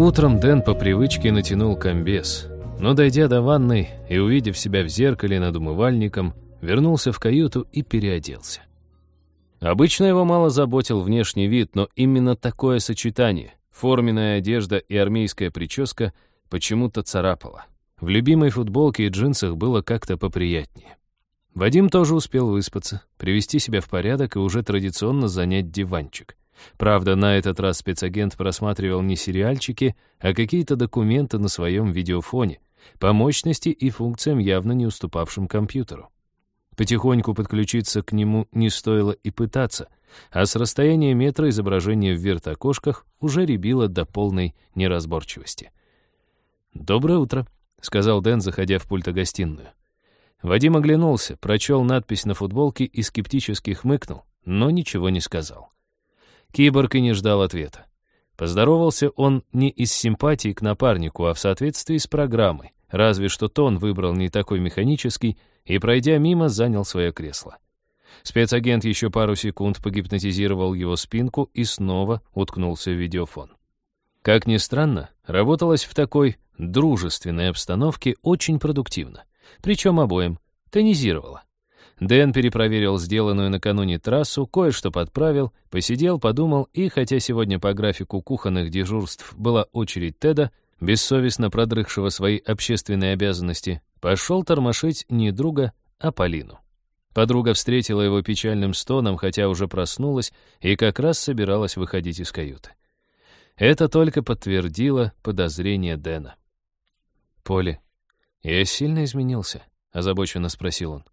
Утром Дэн по привычке натянул комбез, но, дойдя до ванной и увидев себя в зеркале над умывальником, вернулся в каюту и переоделся. Обычно его мало заботил внешний вид, но именно такое сочетание, форменная одежда и армейская прическа, почему-то царапало. В любимой футболке и джинсах было как-то поприятнее. Вадим тоже успел выспаться, привести себя в порядок и уже традиционно занять диванчик. Правда, на этот раз спецагент просматривал не сериальчики, а какие-то документы на своем видеофоне, по мощности и функциям явно не уступавшим компьютеру. Потихоньку подключиться к нему не стоило и пытаться, а с расстояния метра изображение в вертокошках уже рябило до полной неразборчивости. «Доброе утро», — сказал Дэн, заходя в пультогостиную. Вадим оглянулся, прочел надпись на футболке и скептически хмыкнул, но ничего не сказал. Киборг и не ждал ответа. Поздоровался он не из симпатии к напарнику, а в соответствии с программой, разве что тон выбрал не такой механический и, пройдя мимо, занял свое кресло. Спецагент еще пару секунд погипнотизировал его спинку и снова уткнулся в видеофон. Как ни странно, работалось в такой дружественной обстановке очень продуктивно. Причем обоим тонизировало. Дэн перепроверил сделанную накануне трассу, кое-что подправил, посидел, подумал, и хотя сегодня по графику кухонных дежурств была очередь Теда, бессовестно продрыхшего свои общественные обязанности, пошел тормошить не друга, а Полину. Подруга встретила его печальным стоном, хотя уже проснулась и как раз собиралась выходить из каюты. Это только подтвердило подозрение Дэна. «Поле, я сильно изменился?» — озабоченно спросил он.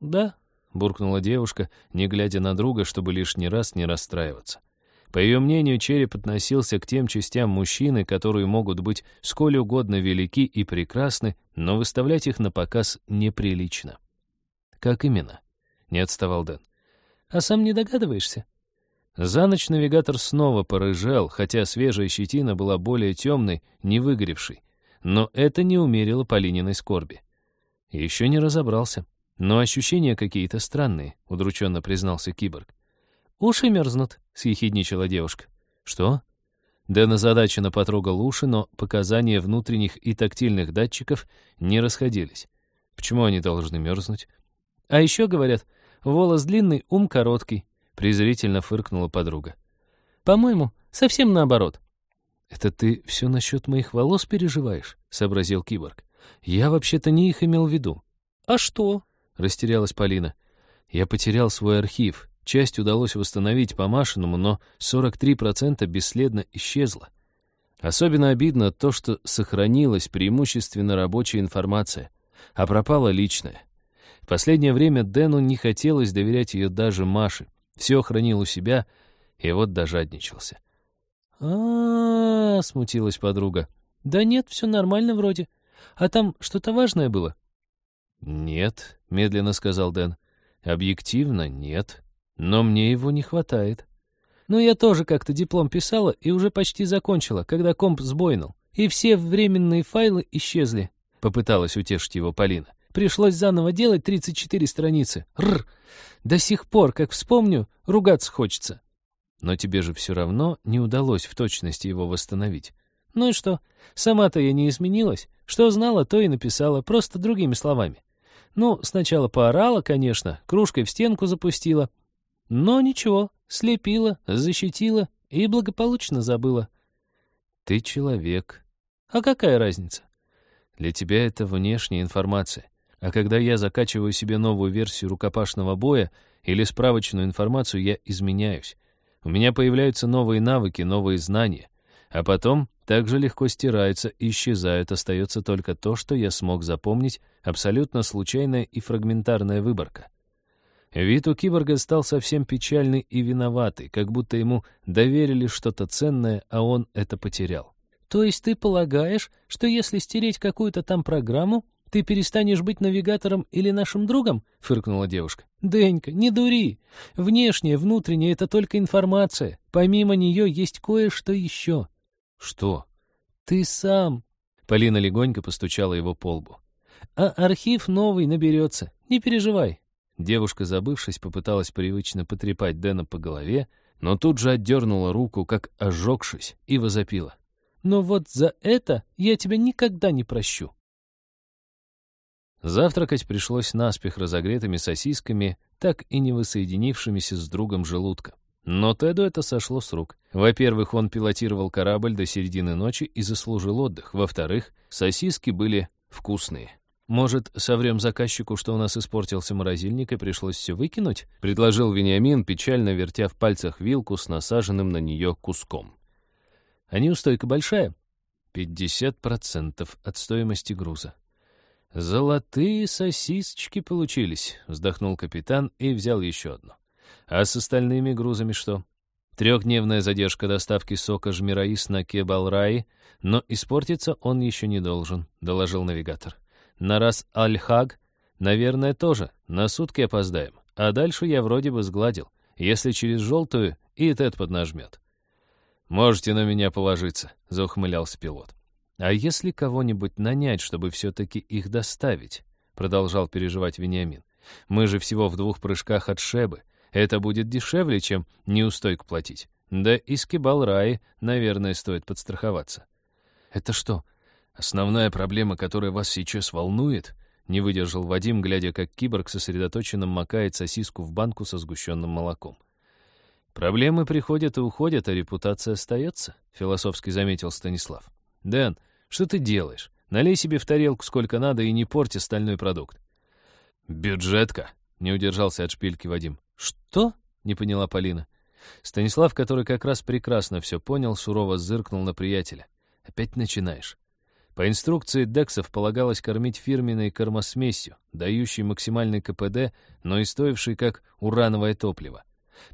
«Да», — буркнула девушка, не глядя на друга, чтобы лишний раз не расстраиваться. По ее мнению, череп относился к тем частям мужчины, которые могут быть сколь угодно велики и прекрасны, но выставлять их на показ неприлично. «Как именно?» — не отставал Дэн. «А сам не догадываешься?» За ночь навигатор снова порыжал, хотя свежая щетина была более темной, не выгоревшей. Но это не умерило Полининой скорби. Еще не разобрался. Но ощущения какие-то странные, удрученно признался киборг. «Уши мерзнут», — съехидничала девушка. «Что?» Дэн озадаченно потрогал уши, но показания внутренних и тактильных датчиков не расходились. Почему они должны мерзнуть? «А еще, говорят, волос длинный, ум короткий», — презрительно фыркнула подруга. «По-моему, совсем наоборот». «Это ты все насчет моих волос переживаешь?» — сообразил киборг. «Я вообще-то не их имел в виду». «А что?» — растерялась Полина. «Я потерял свой архив. Часть удалось восстановить по-машиному, но 43% бесследно исчезло. Особенно обидно то, что сохранилась преимущественно рабочая информация, а пропала личная. В последнее время Дэну не хотелось доверять ее даже Маше. Все хранил у себя, и вот дожадничался. а, смутилась подруга. «Да нет, все нормально вроде. А там что-то важное было?» «Нет», — медленно сказал Дэн. «Объективно нет, но мне его не хватает». «Ну, я тоже как-то диплом писала и уже почти закончила, когда комп сбойнул, и все временные файлы исчезли», — попыталась утешить его Полина. «Пришлось заново делать 34 страницы. Рр! До сих пор, как вспомню, ругаться хочется». «Но тебе же все равно не удалось в точности его восстановить». «Ну и что? Сама-то я не изменилась. Что знала, то и написала, просто другими словами. Ну, сначала поорала, конечно, кружкой в стенку запустила. Но ничего, слепила, защитила и благополучно забыла. Ты человек. А какая разница? Для тебя это внешняя информация. А когда я закачиваю себе новую версию рукопашного боя или справочную информацию, я изменяюсь. У меня появляются новые навыки, новые знания. А потом так же легко стираются и исчезают, остается только то, что я смог запомнить, абсолютно случайная и фрагментарная выборка. Вид у киборга стал совсем печальный и виноватый, как будто ему доверили что-то ценное, а он это потерял. «То есть ты полагаешь, что если стереть какую-то там программу, ты перестанешь быть навигатором или нашим другом?» — фыркнула девушка. «Денька, не дури. Внешнее, внутреннее — это только информация. Помимо нее есть кое-что еще». «Что?» «Ты сам». Полина легонько постучала его по лбу. «А архив новый наберется. Не переживай». Девушка, забывшись, попыталась привычно потрепать Дэна по голове, но тут же отдернула руку, как ожегшись, и возопила. Но вот за это я тебя никогда не прощу. Завтракать пришлось наспех разогретыми сосисками, так и не воссоединившимися с другом желудка. Но Теду это сошло с рук. Во-первых, он пилотировал корабль до середины ночи и заслужил отдых. Во-вторых, сосиски были вкусные. «Может, соврем заказчику, что у нас испортился морозильник и пришлось все выкинуть?» — предложил Вениамин, печально вертя в пальцах вилку с насаженным на нее куском. «А неустойка большая?» «Пятьдесят процентов от стоимости груза». «Золотые сосисочки получились», — вздохнул капитан и взял еще одну. «А с остальными грузами что?» Трехдневная задержка доставки сока Жмираис на Кебалраи, но испортиться он еще не должен, доложил навигатор. На раз Аль-Хаг, наверное, тоже. На сутки опоздаем. А дальше я вроде бы сгладил. Если через желтую, и Тед поднажмет. «Можете на меня положиться», — заухмылялся пилот. «А если кого-нибудь нанять, чтобы все-таки их доставить?» — продолжал переживать Вениамин. «Мы же всего в двух прыжках от Шебы. Это будет дешевле, чем неустойку платить. Да и с Кибалраи, наверное, стоит подстраховаться». «Это что, основная проблема, которая вас сейчас волнует?» Не выдержал Вадим, глядя, как киборг сосредоточенно макает сосиску в банку со сгущенным молоком. «Проблемы приходят и уходят, а репутация остается», — философски заметил Станислав. «Дэн, что ты делаешь? Налей себе в тарелку сколько надо и не порти остальной продукт». «Бюджетка», — не удержался от шпильки Вадим. «Что?» — не поняла Полина. Станислав, который как раз прекрасно все понял, сурово зыркнул на приятеля. «Опять начинаешь». По инструкции Дексов полагалось кормить фирменной кормосмесью, дающей максимальный КПД, но и стоившей как урановое топливо.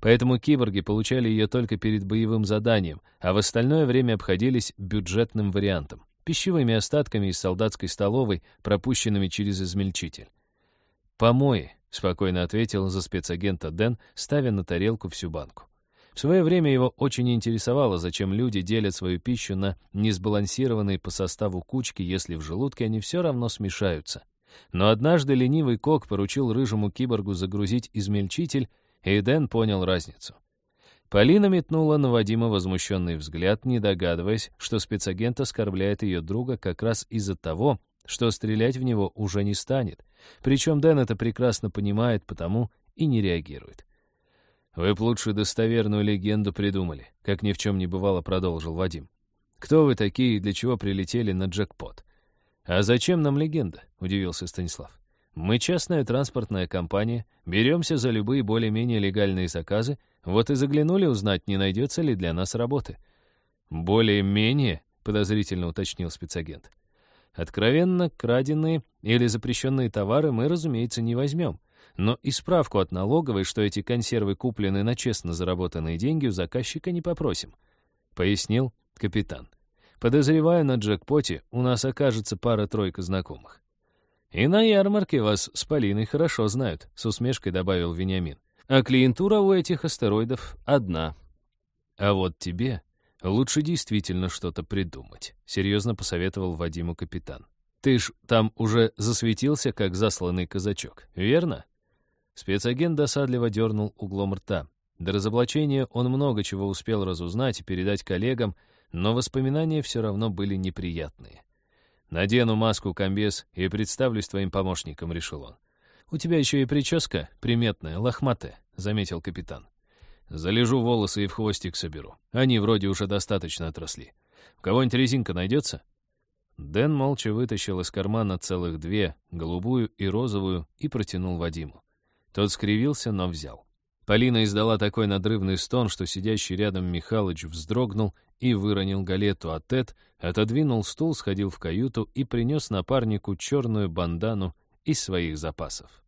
Поэтому киборги получали ее только перед боевым заданием, а в остальное время обходились бюджетным вариантом — пищевыми остатками из солдатской столовой, пропущенными через измельчитель. «Помои», — спокойно ответил за спецагента Дэн, ставя на тарелку всю банку. В свое время его очень интересовало, зачем люди делят свою пищу на несбалансированные по составу кучки, если в желудке они все равно смешаются. Но однажды ленивый кок поручил рыжему киборгу загрузить измельчитель, и Дэн понял разницу. Полина метнула на Вадима возмущенный взгляд, не догадываясь, что спецагент оскорбляет ее друга как раз из-за того, что стрелять в него уже не станет. Причем Дэн это прекрасно понимает, потому и не реагирует. «Вы б лучше достоверную легенду придумали», — как ни в чем не бывало, продолжил Вадим. «Кто вы такие и для чего прилетели на джекпот?» «А зачем нам легенда?» — удивился Станислав. «Мы частная транспортная компания, беремся за любые более-менее легальные заказы, вот и заглянули узнать, не найдется ли для нас работы». «Более-менее?» — подозрительно уточнил спецагент. «Откровенно краденные или запрещенные товары мы, разумеется, не возьмем но и справку от налоговой, что эти консервы куплены на честно заработанные деньги, у заказчика не попросим», — пояснил капитан. «Подозреваю, на джекпоте у нас окажется пара-тройка знакомых». «И на ярмарке вас с Полиной хорошо знают», — с усмешкой добавил Вениамин. «А клиентура у этих астероидов одна». «А вот тебе лучше действительно что-то придумать», — серьезно посоветовал Вадиму капитан. «Ты ж там уже засветился, как засланный казачок, верно?» Спецагент досадливо дернул углом рта. До разоблачения он много чего успел разузнать и передать коллегам, но воспоминания все равно были неприятные. «Надену маску-комбез и представлюсь твоим помощником», — решил он. «У тебя еще и прическа приметная, лохматая», — заметил капитан. «Залежу волосы и в хвостик соберу. Они вроде уже достаточно отросли. У кого-нибудь резинка найдется?» Дэн молча вытащил из кармана целых две, голубую и розовую, и протянул Вадиму. Тот скривился, но взял. Полина издала такой надрывный стон, что сидящий рядом Михалыч вздрогнул и выронил галету, а Тед отодвинул стул, сходил в каюту и принес напарнику черную бандану из своих запасов.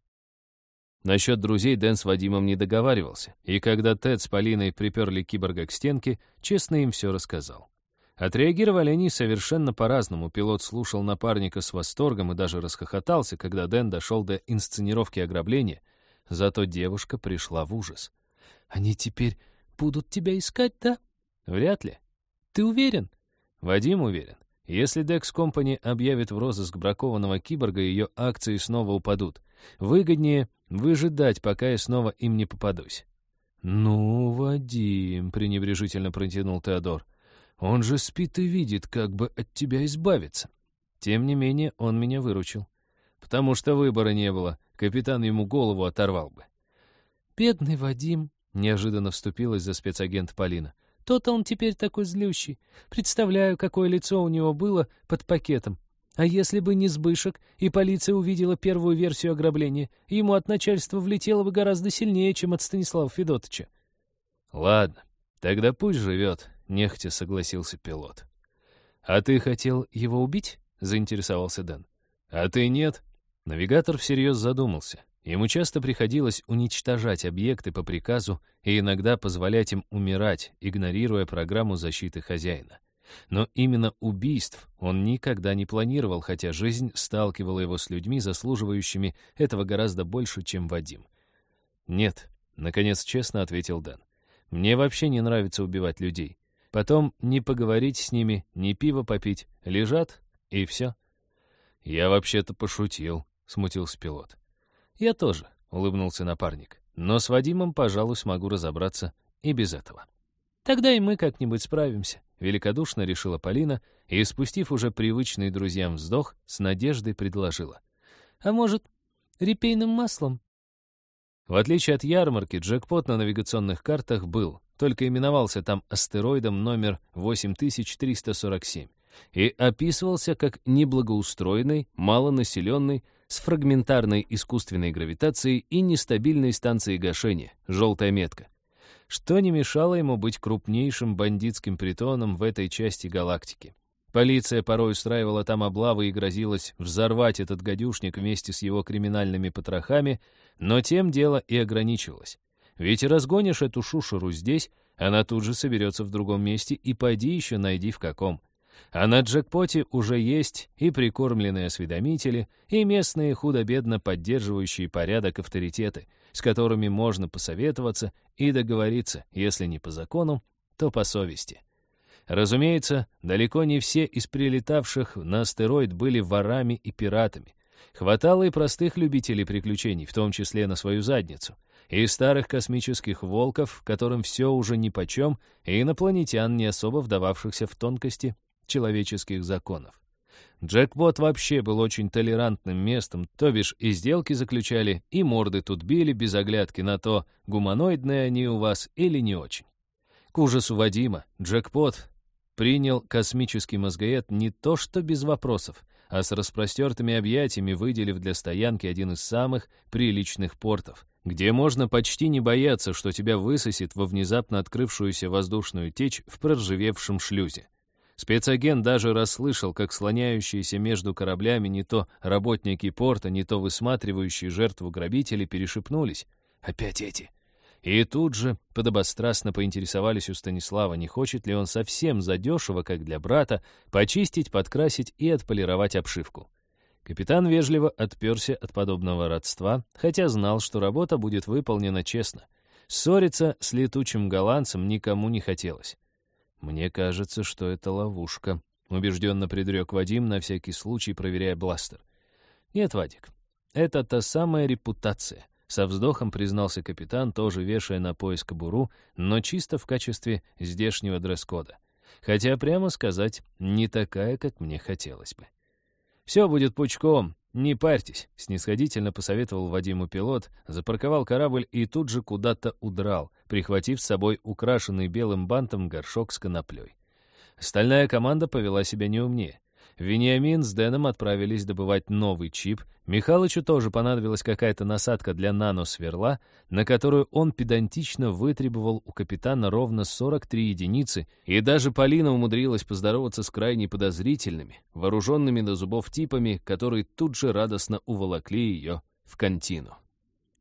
Насчет друзей Дэн с Вадимом не договаривался, и когда Тед с Полиной приперли киборга к стенке, честно им все рассказал. Отреагировали они совершенно по-разному. Пилот слушал напарника с восторгом и даже расхохотался, когда Дэн дошел до инсценировки ограбления — Зато девушка пришла в ужас. «Они теперь будут тебя искать, да?» «Вряд ли». «Ты уверен?» «Вадим уверен. Если Dex Company объявит в розыск бракованного киборга, ее акции снова упадут. Выгоднее выжидать, пока я снова им не попадусь». «Ну, Вадим», — пренебрежительно протянул Теодор, Он же спит и видит, как бы от тебя избавиться. Тем не менее, он меня выручил. Потому что выбора не было, капитан ему голову оторвал бы. «Бедный Вадим», — неожиданно вступилась за спецагент Полина. «То-то он теперь такой злющий. Представляю, какое лицо у него было под пакетом. А если бы не Сбышек, и полиция увидела первую версию ограбления, ему от начальства влетело бы гораздо сильнее, чем от Станислава Федотовича. «Ладно, тогда пусть живет», — нехотя согласился пилот. «А ты хотел его убить?» — заинтересовался Дэн. «А ты нет?» Навигатор всерьез задумался. Ему часто приходилось уничтожать объекты по приказу и иногда позволять им умирать, игнорируя программу защиты хозяина. Но именно убийств он никогда не планировал, хотя жизнь сталкивала его с людьми, заслуживающими этого гораздо больше, чем Вадим. «Нет», — наконец честно ответил Дэн. «Мне вообще не нравится убивать людей. Потом не поговорить с ними, не пиво попить. Лежат, и все». «Я вообще-то пошутил», — смутился пилот. «Я тоже», — улыбнулся напарник. «Но с Вадимом, пожалуй, смогу разобраться и без этого». «Тогда и мы как-нибудь справимся», Великодушно решила Полина и, спустив уже привычный друзьям вздох, с надеждой предложила. «А может, репейным маслом?» В отличие от ярмарки, джекпот на навигационных картах был, только именовался там астероидом номер 8347 и описывался как неблагоустроенный, малонаселенный, с фрагментарной искусственной гравитацией и нестабильной станцией гашения, желтая метка что не мешало ему быть крупнейшим бандитским притоном в этой части галактики. Полиция порой устраивала там облавы и грозилась взорвать этот гадюшник вместе с его криминальными потрохами, но тем дело и ограничивалось. Ведь разгонишь эту шушеру здесь, она тут же соберется в другом месте, и пойди еще найди в каком. А на джекпоте уже есть и прикормленные осведомители, и местные худо-бедно поддерживающие порядок авторитеты — с которыми можно посоветоваться и договориться, если не по закону, то по совести. Разумеется, далеко не все из прилетавших на астероид были ворами и пиратами. Хватало и простых любителей приключений, в том числе на свою задницу, и старых космических волков, которым все уже нипочем, и инопланетян, не особо вдававшихся в тонкости человеческих законов. Джекпот вообще был очень толерантным местом, то бишь и сделки заключали, и морды тут били без оглядки на то, гуманоидные они у вас или не очень. К ужасу Вадима, Джекпот принял космический мозгоед не то что без вопросов, а с распростертыми объятиями выделив для стоянки один из самых приличных портов, где можно почти не бояться, что тебя высосет во внезапно открывшуюся воздушную течь в проржавевшем шлюзе. Спецагент даже расслышал, как слоняющиеся между кораблями не то работники порта, не то высматривающие жертву грабители перешепнулись. «Опять эти!» И тут же подобострастно поинтересовались у Станислава, не хочет ли он совсем задешево, как для брата, почистить, подкрасить и отполировать обшивку. Капитан вежливо отперся от подобного родства, хотя знал, что работа будет выполнена честно. Ссориться с летучим голландцем никому не хотелось. «Мне кажется, что это ловушка», — убежденно предрек Вадим, на всякий случай проверяя бластер. «Нет, Вадик, это та самая репутация», — со вздохом признался капитан, тоже вешая на пояс кобуру, но чисто в качестве здешнего дресс-кода. Хотя, прямо сказать, не такая, как мне хотелось бы. «Все будет пучком, «Не парьтесь», — снисходительно посоветовал Вадиму пилот, запарковал корабль и тут же куда-то удрал, прихватив с собой украшенный белым бантом горшок с коноплей. Остальная команда повела себя неумнее. Вениамин с Дэном отправились добывать новый чип. Михалычу тоже понадобилась какая-то насадка для наносверла, на которую он педантично вытребовал у капитана ровно 43 единицы, и даже Полина умудрилась поздороваться с крайне подозрительными, вооруженными до зубов типами, которые тут же радостно уволокли ее в контину.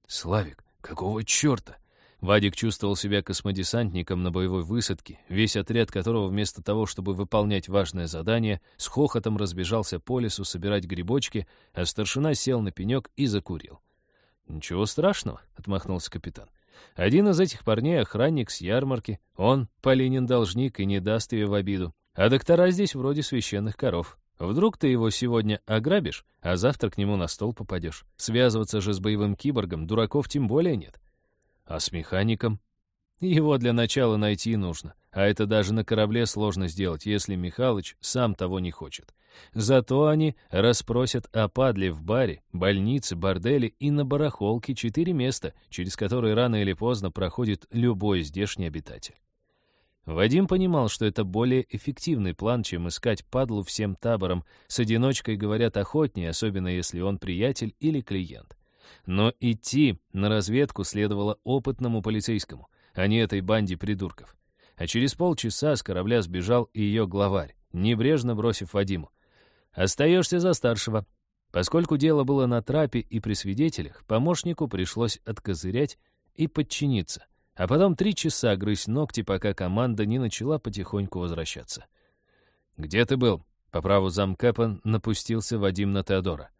«Славик, какого черта?» Вадик чувствовал себя космодесантником на боевой высадке, весь отряд которого вместо того, чтобы выполнять важное задание, с хохотом разбежался по лесу собирать грибочки, а старшина сел на пенек и закурил. «Ничего страшного», — отмахнулся капитан. «Один из этих парней — охранник с ярмарки. Он, Полинин должник, и не даст ее в обиду. А доктора здесь вроде священных коров. Вдруг ты его сегодня ограбишь, а завтра к нему на стол попадешь. Связываться же с боевым киборгом дураков тем более нет. А с механиком? Его для начала найти нужно, а это даже на корабле сложно сделать, если Михалыч сам того не хочет. Зато они расспросят о падле в баре, больнице, борделе и на барахолке четыре места, через которые рано или поздно проходит любой здешний обитатель. Вадим понимал, что это более эффективный план, чем искать падлу всем табором. С одиночкой говорят охотнее, особенно если он приятель или клиент. Но идти на разведку следовало опытному полицейскому, а не этой банде придурков. А через полчаса с корабля сбежал и ее главарь, небрежно бросив Вадиму. «Остаешься за старшего». Поскольку дело было на трапе и при свидетелях, помощнику пришлось откозырять и подчиниться, а потом три часа грызть ногти, пока команда не начала потихоньку возвращаться. «Где ты был?» По праву замкэпа напустился Вадим на Теодора.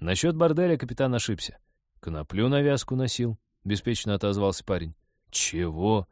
Насчет борделя капитан ошибся. «Коноплю на вязку носил», — беспечно отозвался парень. «Чего?»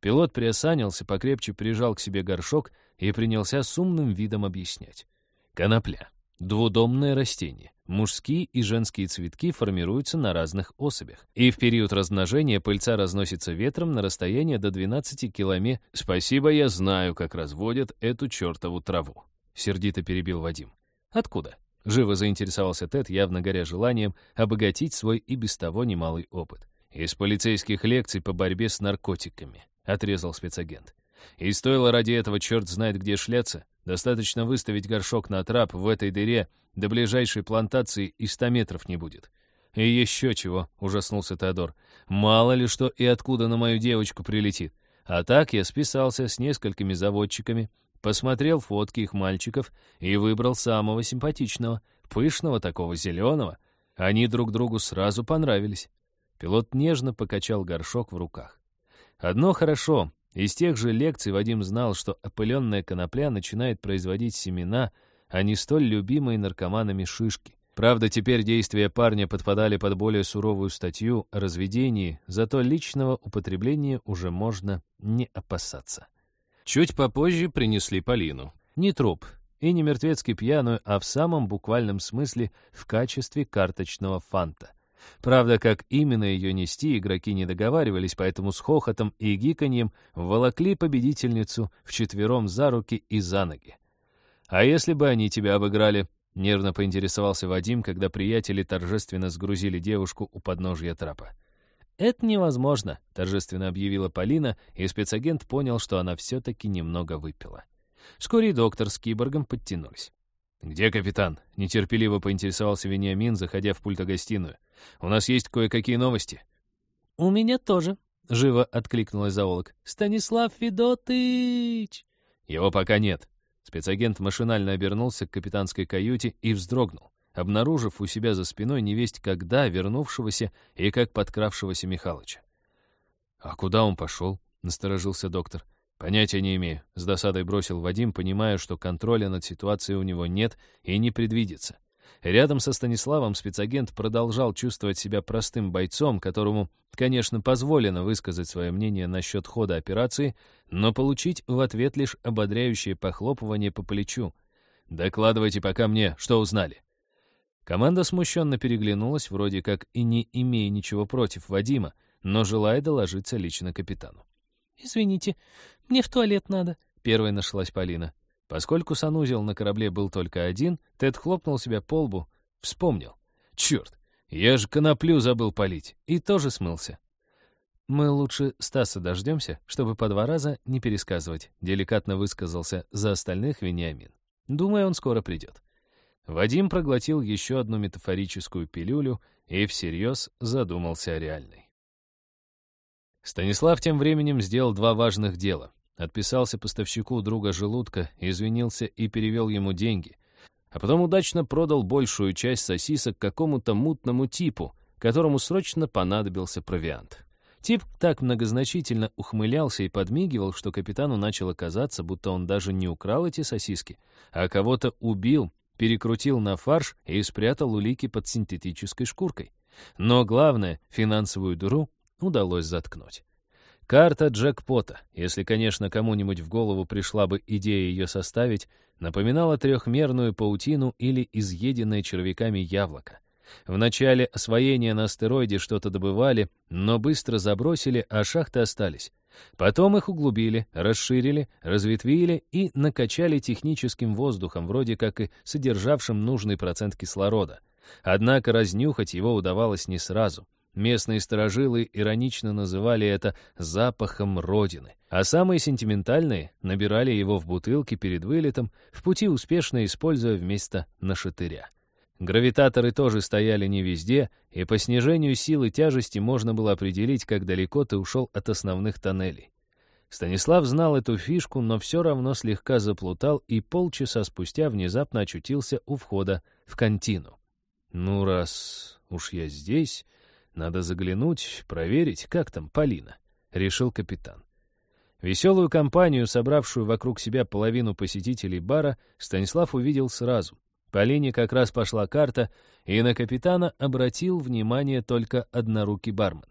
Пилот приосанился, покрепче прижал к себе горшок и принялся с умным видом объяснять. Конопля. Двудомное растение. Мужские и женские цветки формируются на разных особях. И в период размножения пыльца разносится ветром на расстояние до 12 километров. «Спасибо, я знаю, как разводят эту чертову траву», — сердито перебил Вадим. «Откуда?» — живо заинтересовался Тед, явно горя желанием обогатить свой и без того немалый опыт. «Из полицейских лекций по борьбе с наркотиками», — отрезал спецагент. «И стоило ради этого черт знает где шляться, Достаточно выставить горшок на трап в этой дыре, до ближайшей плантации и ста метров не будет. И еще чего, ужаснулся Теодор. Мало ли что и откуда на мою девочку прилетит. А так я списался с несколькими заводчиками, посмотрел фотки их мальчиков и выбрал самого симпатичного, пышного такого зеленого. Они друг другу сразу понравились. Пилот нежно покачал горшок в руках. Одно хорошо, из тех же лекций Вадим знал, что опыленная конопля начинает производить семена, а не столь любимые наркоманами шишки. Правда, теперь действия парня подпадали под более суровую статью о разведении, зато личного употребления уже можно не опасаться. Чуть попозже принесли Полину. Не труп, и не мертвецки пьяную, а в самом буквальном смысле в качестве карточного фанта. Правда, как именно ее нести, игроки не договаривались, поэтому с хохотом и гиканьем волокли победительницу вчетвером за руки и за ноги. «А если бы они тебя обыграли?» — нервно поинтересовался Вадим, когда приятели торжественно сгрузили девушку у подножья трапа. «Это невозможно», — торжественно объявила Полина, и спецагент понял, что она все-таки немного выпила. Вскоре доктор с киборгом подтянулись. «Где капитан?» — нетерпеливо поинтересовался Вениамин, заходя в пультогостиную. «У нас есть кое-какие новости». «У меня тоже», — живо откликнулась зоолог. «Станислав Федотыч!» «Его пока нет». Спецагент машинально обернулся к капитанской каюте и вздрогнул, обнаружив у себя за спиной невесть когда вернувшегося и как подкравшегося Михалыча. «А куда он пошел?» — насторожился доктор. «Понятия не имею», — с досадой бросил Вадим, понимая, что контроля над ситуацией у него нет и не предвидится. Рядом со Станиславом спецагент продолжал чувствовать себя простым бойцом, которому, конечно, позволено высказать свое мнение насчет хода операции, но получить в ответ лишь ободряющее похлопывание по плечу. «Докладывайте пока мне, что узнали». Команда смущенно переглянулась, вроде как и не имея ничего против Вадима, но желая доложиться лично капитану. «Извините, мне в туалет надо», — первой нашлась Полина. Поскольку санузел на корабле был только один, Тед хлопнул себя по лбу, вспомнил. «Черт, я же коноплю забыл полить!» И тоже смылся. «Мы лучше Стаса дождемся, чтобы по два раза не пересказывать», — деликатно высказался за остальных Вениамин. «Думаю, он скоро придет». Вадим проглотил еще одну метафорическую пилюлю и всерьез задумался о реальной. Станислав тем временем сделал два важных дела. Отписался поставщику друга желудка, извинился и перевел ему деньги. А потом удачно продал большую часть сосисок какому-то мутному типу, которому срочно понадобился провиант. Тип так многозначительно ухмылялся и подмигивал, что капитану начало казаться, будто он даже не украл эти сосиски, а кого-то убил, перекрутил на фарш и спрятал улики под синтетической шкуркой. Но главное, финансовую дыру удалось заткнуть. Карта джекпота, если, конечно, кому-нибудь в голову пришла бы идея ее составить, напоминала трехмерную паутину или изъеденное червяками яблоко. В начале освоения на астероиде что-то добывали, но быстро забросили, а шахты остались. Потом их углубили, расширили, разветвили и накачали техническим воздухом, вроде как и содержавшим нужный процент кислорода. Однако разнюхать его удавалось не сразу. Местные сторожилы иронично называли это «запахом Родины», а самые сентиментальные набирали его в бутылки перед вылетом, в пути успешно используя вместо нашатыря. Гравитаторы тоже стояли не везде, и по снижению силы тяжести можно было определить, как далеко ты ушел от основных тоннелей. Станислав знал эту фишку, но все равно слегка заплутал и полчаса спустя внезапно очутился у входа в контину. «Ну, раз уж я здесь, надо заглянуть, проверить, как там Полина», — решил капитан. Веселую компанию, собравшую вокруг себя половину посетителей бара, Станислав увидел сразу. По линии как раз пошла карта, и на капитана обратил внимание только однорукий бармен.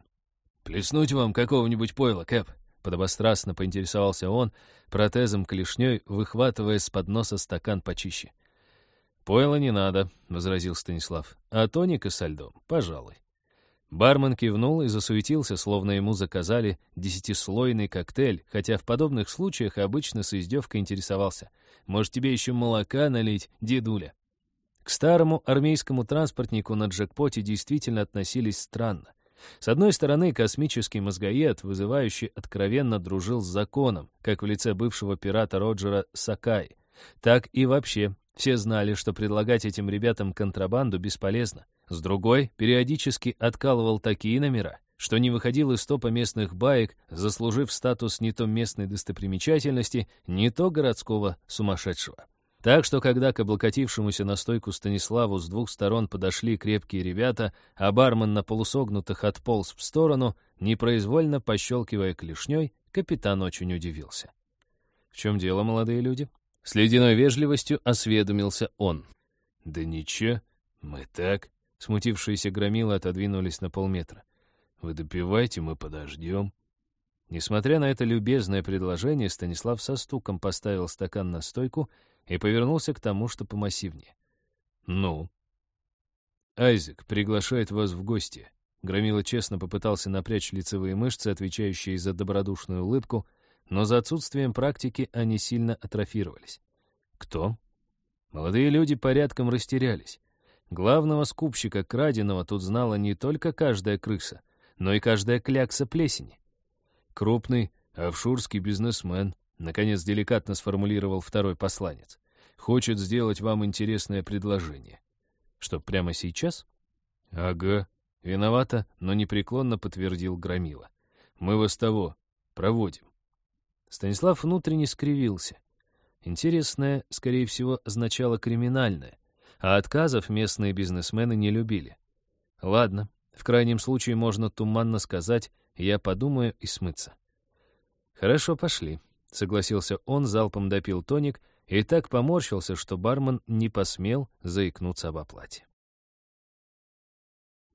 «Плеснуть вам какого-нибудь пойла, Кэп?» Подобострастно поинтересовался он, протезом клешней, выхватывая с подноса стакан почище. «Пойла не надо», — возразил Станислав. «А тоника со льдом, пожалуй». Бармен кивнул и засуетился, словно ему заказали десятислойный коктейль, хотя в подобных случаях обычно с издевкой интересовался. «Может, тебе еще молока налить, дедуля?» К старому армейскому транспортнику на джекпоте действительно относились странно. С одной стороны, космический мозгоед, вызывающий откровенно дружил с законом, как в лице бывшего пирата Роджера Сакай. Так и вообще, все знали, что предлагать этим ребятам контрабанду бесполезно. С другой, периодически откалывал такие номера, что не выходил из топа местных баек, заслужив статус не то местной достопримечательности, не то городского сумасшедшего. Так что, когда к облокотившемуся на стойку Станиславу с двух сторон подошли крепкие ребята, а бармен на полусогнутых отполз в сторону, непроизвольно пощелкивая клешней, капитан очень удивился. «В чем дело, молодые люди?» С ледяной вежливостью осведомился он. «Да ничего, мы так...» Смутившиеся громилы отодвинулись на полметра. «Вы допивайте, мы подождем». Несмотря на это любезное предложение, Станислав со стуком поставил стакан на стойку и повернулся к тому, что помассивнее. «Ну?» «Айзек приглашает вас в гости». Громила честно попытался напрячь лицевые мышцы, отвечающие за добродушную улыбку, но за отсутствием практики они сильно атрофировались. «Кто?» Молодые люди порядком растерялись. Главного скупщика краденого тут знала не только каждая крыса, но и каждая клякса плесени. Крупный офшурский бизнесмен, Наконец деликатно сформулировал второй посланец. Хочет сделать вам интересное предложение. Что, прямо сейчас? Ага. Виновато, но непреклонно подтвердил Громила. Мы вас того проводим. Станислав внутренне скривился. Интересное, скорее всего, означало криминальное, а отказов местные бизнесмены не любили. Ладно, в крайнем случае можно туманно сказать «я подумаю» и смыться. Хорошо, пошли. — согласился он, залпом допил тоник и так поморщился, что бармен не посмел заикнуться об оплате.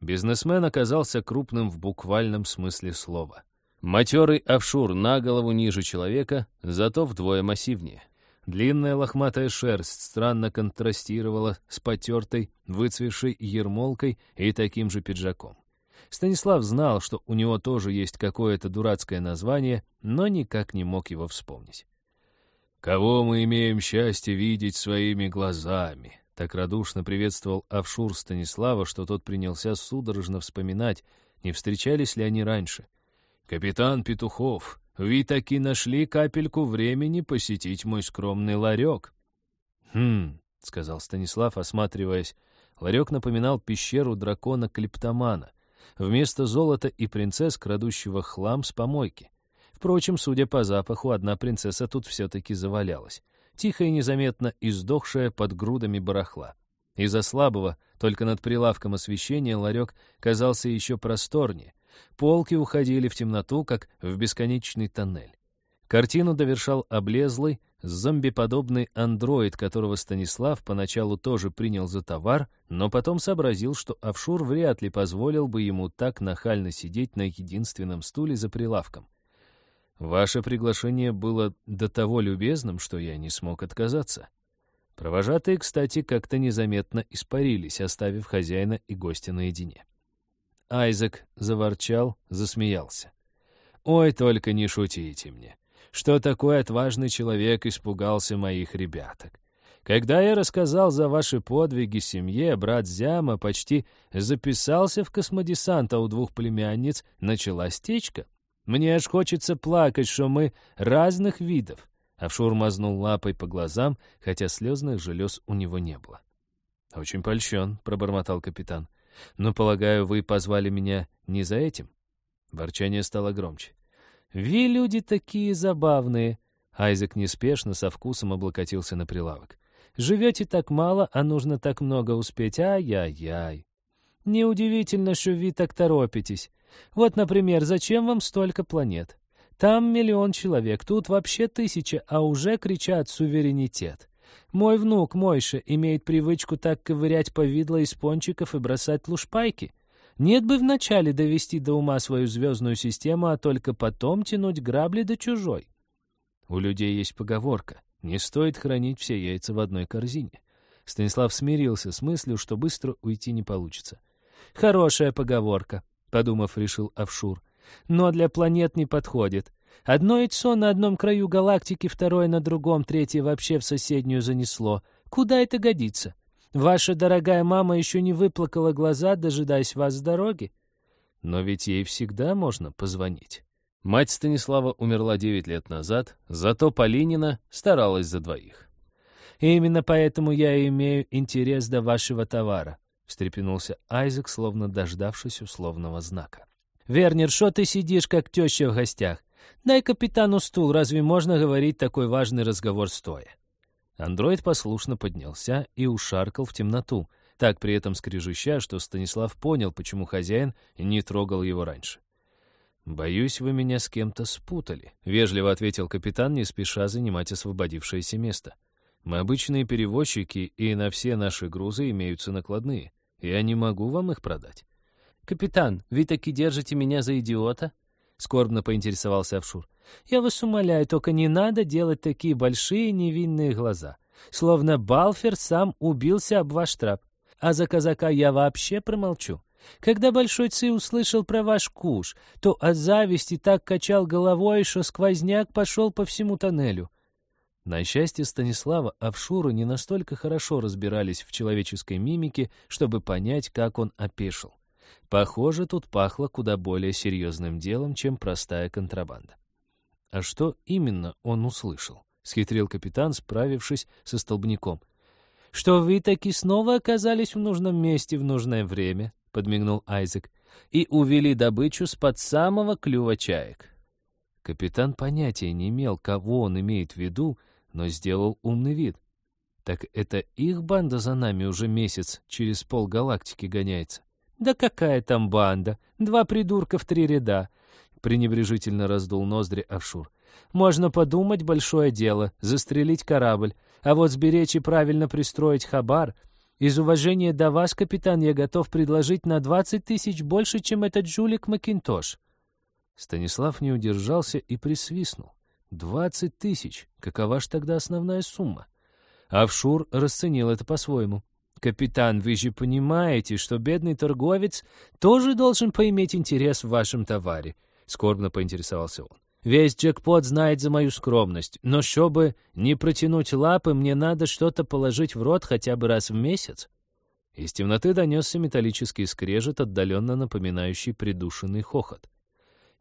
Бизнесмен оказался крупным в буквальном смысле слова. Матерый офшур на голову ниже человека, зато вдвое массивнее. Длинная лохматая шерсть странно контрастировала с потертой, выцвевшей ермолкой и таким же пиджаком. Станислав знал, что у него тоже есть какое-то дурацкое название, но никак не мог его вспомнить. «Кого мы имеем счастье видеть своими глазами?» Так радушно приветствовал Авшур Станислава, что тот принялся судорожно вспоминать, не встречались ли они раньше. «Капитан Петухов, вы таки нашли капельку времени посетить мой скромный ларек». «Хм», — сказал Станислав, осматриваясь. Ларек напоминал пещеру дракона-клептомана — Вместо золота и принцесс, крадущего хлам с помойки. Впрочем, судя по запаху, одна принцесса тут все-таки завалялась. Тихо и незаметно издохшая под грудами барахла. Из-за слабого, только над прилавком освещения, ларек казался еще просторнее. Полки уходили в темноту, как в бесконечный тоннель. Картину довершал облезлый, зомбиподобный андроид, которого Станислав поначалу тоже принял за товар, но потом сообразил, что офшур вряд ли позволил бы ему так нахально сидеть на единственном стуле за прилавком. Ваше приглашение было до того любезным, что я не смог отказаться. Провожатые, кстати, как-то незаметно испарились, оставив хозяина и гостя наедине. Айзек заворчал, засмеялся. Ой, только не шутите мне. Что такой отважный человек испугался моих ребяток. Когда я рассказал за ваши подвиги семье, брат Зяма почти записался в космодесант, а у двух племянниц началась течка. Мне аж хочется плакать, что мы разных видов. Авшур мазнул лапой по глазам, хотя слезных желез у него не было. «Очень польщен», — пробормотал капитан. «Но, полагаю, вы позвали меня не за этим?» Ворчание стало громче. «Ви люди такие забавные!» Айзек неспешно, со вкусом облокотился на прилавок. «Живете так мало, а нужно так много успеть. Ай-яй-яй!» «Неудивительно, что вы так торопитесь. Вот, например, зачем вам столько планет? Там миллион человек, тут вообще тысяча, а уже кричат «суверенитет». Мой внук Мойша имеет привычку так ковырять повидло из пончиков и бросать лушпайки. Нет бы вначале довести до ума свою звездную систему, а только потом тянуть грабли до чужой. У людей есть поговорка «не стоит хранить все яйца в одной корзине». Станислав смирился с мыслью, что быстро уйти не получится. «Хорошая поговорка», — подумав, решил Авшур. «Но для планет не подходит. Одно яйцо на одном краю галактики, второе на другом, третье вообще в соседнюю занесло. Куда это годится? Ваша дорогая мама еще не выплакала глаза, дожидаясь вас с дороги. Но ведь ей всегда можно позвонить. Мать Станислава умерла девять лет назад, зато Полинина старалась за двоих. И именно поэтому я имею интерес до вашего товара, встрепенулся Айзек, словно дождавшись условного знака. «Вернер, что ты сидишь, как теща в гостях? Дай капитану стул, разве можно говорить такой важный разговор стоя?» Андроид послушно поднялся и ушаркал в темноту, так при этом скрежеща, что Станислав понял, почему хозяин не трогал его раньше. «Боюсь, вы меня с кем-то спутали», — вежливо ответил капитан, не спеша занимать освободившееся место. «Мы обычные перевозчики, и на все наши грузы имеются накладные. Я не могу вам их продать». «Капитан, вы таки держите меня за идиота?» — скорбно поинтересовался Авшур. Я вас умоляю, только не надо делать такие большие невинные глаза. Словно Балфер сам убился об ваш трап. А за казака я вообще промолчу. Когда Большой Ци услышал про ваш куш, то от зависти так качал головой, что сквозняк пошел по всему тоннелю. На счастье Станислава, Авшуры не настолько хорошо разбирались в человеческой мимике, чтобы понять, как он опешил. Похоже, тут пахло куда более серьезным делом, чем простая контрабанда. А что именно он услышал? — схитрил капитан, справившись со столбняком. — Что вы таки снова оказались в нужном месте в нужное время, — подмигнул Айзек, — и увели добычу с под самого клюва чаек. Капитан понятия не имел, кого он имеет в виду, но сделал умный вид. Так это их банда за нами уже месяц через пол галактики гоняется. Да какая там банда? Два придурка в три ряда пренебрежительно раздул ноздри Ашур. «Можно подумать, большое дело, застрелить корабль, а вот сберечь и правильно пристроить хабар. Из уважения до вас, капитан, я готов предложить на двадцать тысяч больше, чем этот жулик Макинтош». Станислав не удержался и присвистнул. «Двадцать тысяч! Какова ж тогда основная сумма?» Авшур расценил это по-своему. «Капитан, вы же понимаете, что бедный торговец тоже должен поиметь интерес в вашем товаре. — скорбно поинтересовался он. «Весь джекпот знает за мою скромность, но чтобы не протянуть лапы, мне надо что-то положить в рот хотя бы раз в месяц». Из темноты донесся металлический скрежет, отдаленно напоминающий придушенный хохот.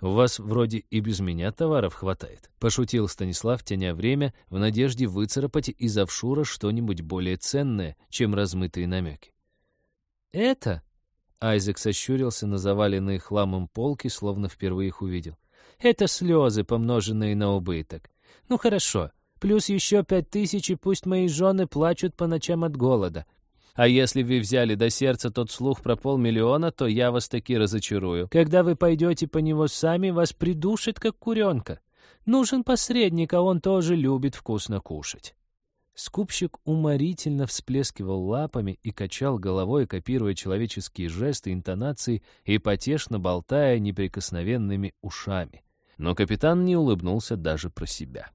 «У вас вроде и без меня товаров хватает», — пошутил Станислав, тяня время, в надежде выцарапать из офшура что-нибудь более ценное, чем размытые намеки. «Это?» Айзек сощурился на заваленные хламом полки, словно впервые их увидел. «Это слезы, помноженные на убыток. Ну хорошо, плюс еще пять тысяч, и пусть мои жены плачут по ночам от голода. А если вы взяли до сердца тот слух про полмиллиона, то я вас таки разочарую. Когда вы пойдете по него сами, вас придушит, как куренка. Нужен посредник, а он тоже любит вкусно кушать». Скупщик уморительно всплескивал лапами и качал головой, копируя человеческие жесты, интонации и потешно болтая неприкосновенными ушами. Но капитан не улыбнулся даже про себя.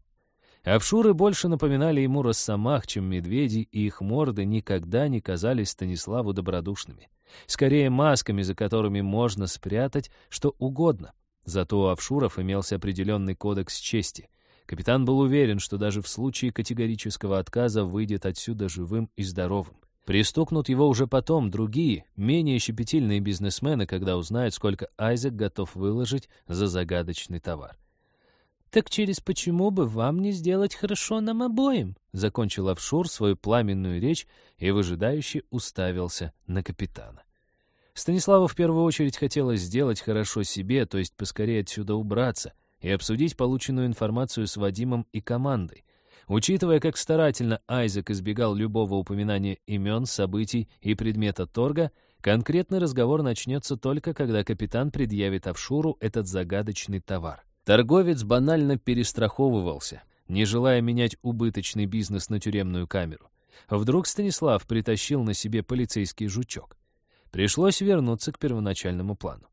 Офшуры больше напоминали ему росомах, чем медведи, и их морды никогда не казались Станиславу добродушными. Скорее, масками, за которыми можно спрятать что угодно. Зато у офшуров имелся определенный кодекс чести. Капитан был уверен, что даже в случае категорического отказа выйдет отсюда живым и здоровым. Пристукнут его уже потом другие, менее щепетильные бизнесмены, когда узнают, сколько Айзек готов выложить за загадочный товар. «Так через почему бы вам не сделать хорошо нам обоим?» Закончил офшор свою пламенную речь и выжидающе уставился на капитана. Станиславу в первую очередь хотелось сделать хорошо себе, то есть поскорее отсюда убраться и обсудить полученную информацию с Вадимом и командой. Учитывая, как старательно Айзек избегал любого упоминания имен, событий и предмета торга, конкретный разговор начнется только, когда капитан предъявит офшору этот загадочный товар. Торговец банально перестраховывался, не желая менять убыточный бизнес на тюремную камеру. Вдруг Станислав притащил на себе полицейский жучок. Пришлось вернуться к первоначальному плану.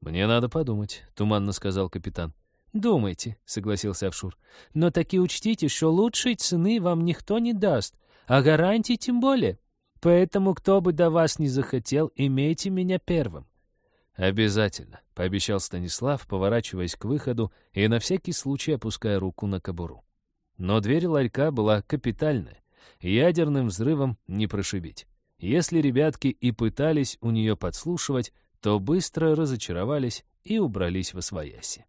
«Мне надо подумать», — туманно сказал капитан. «Думайте», — согласился Авшур. «Но таки учтите, что лучшей цены вам никто не даст, а гарантий тем более. Поэтому, кто бы до вас не захотел, имейте меня первым. «Обязательно», — пообещал Станислав, поворачиваясь к выходу и на всякий случай опуская руку на кобуру. Но дверь ларька была капитальная, ядерным взрывом не прошибить. Если ребятки и пытались у нее подслушивать, то быстро разочаровались и убрались во свояси.